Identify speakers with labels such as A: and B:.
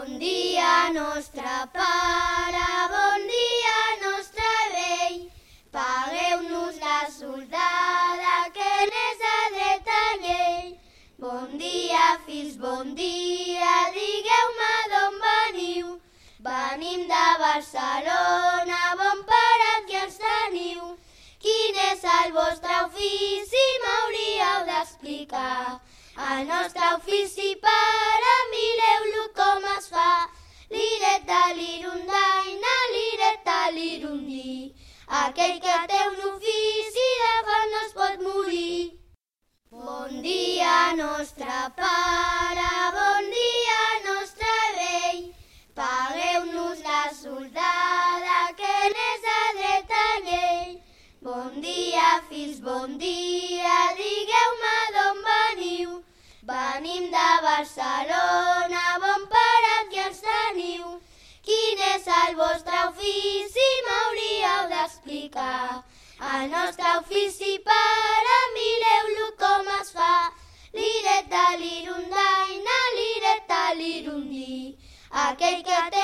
A: Bon dia, nostre pare, bon dia, nostre rei. Pagueu-nos la soldada que n'és a dreta llei. Bon dia, fills, bon dia, digueu-me d'on veniu. Venim de Barcelona, bon pare que ens teniu. Quin és el vostre ofici, m'hauríeu d'explicar. El nostre ofici, pare, Aquell que té un ofici de fam no es pot morir. Bon dia, nostre pare, bon dia, nostre rei. Pagueu-nos la soldada que n'és a dreta llei. Bon dia, fills, bon dia, digueu-me d'on veniu. Venim de Barcelona, d'explicar. El nostre ofici, pare, mireu-lo com es fa. Lireta, lirundaina, lireta, lirundi. Aquell que té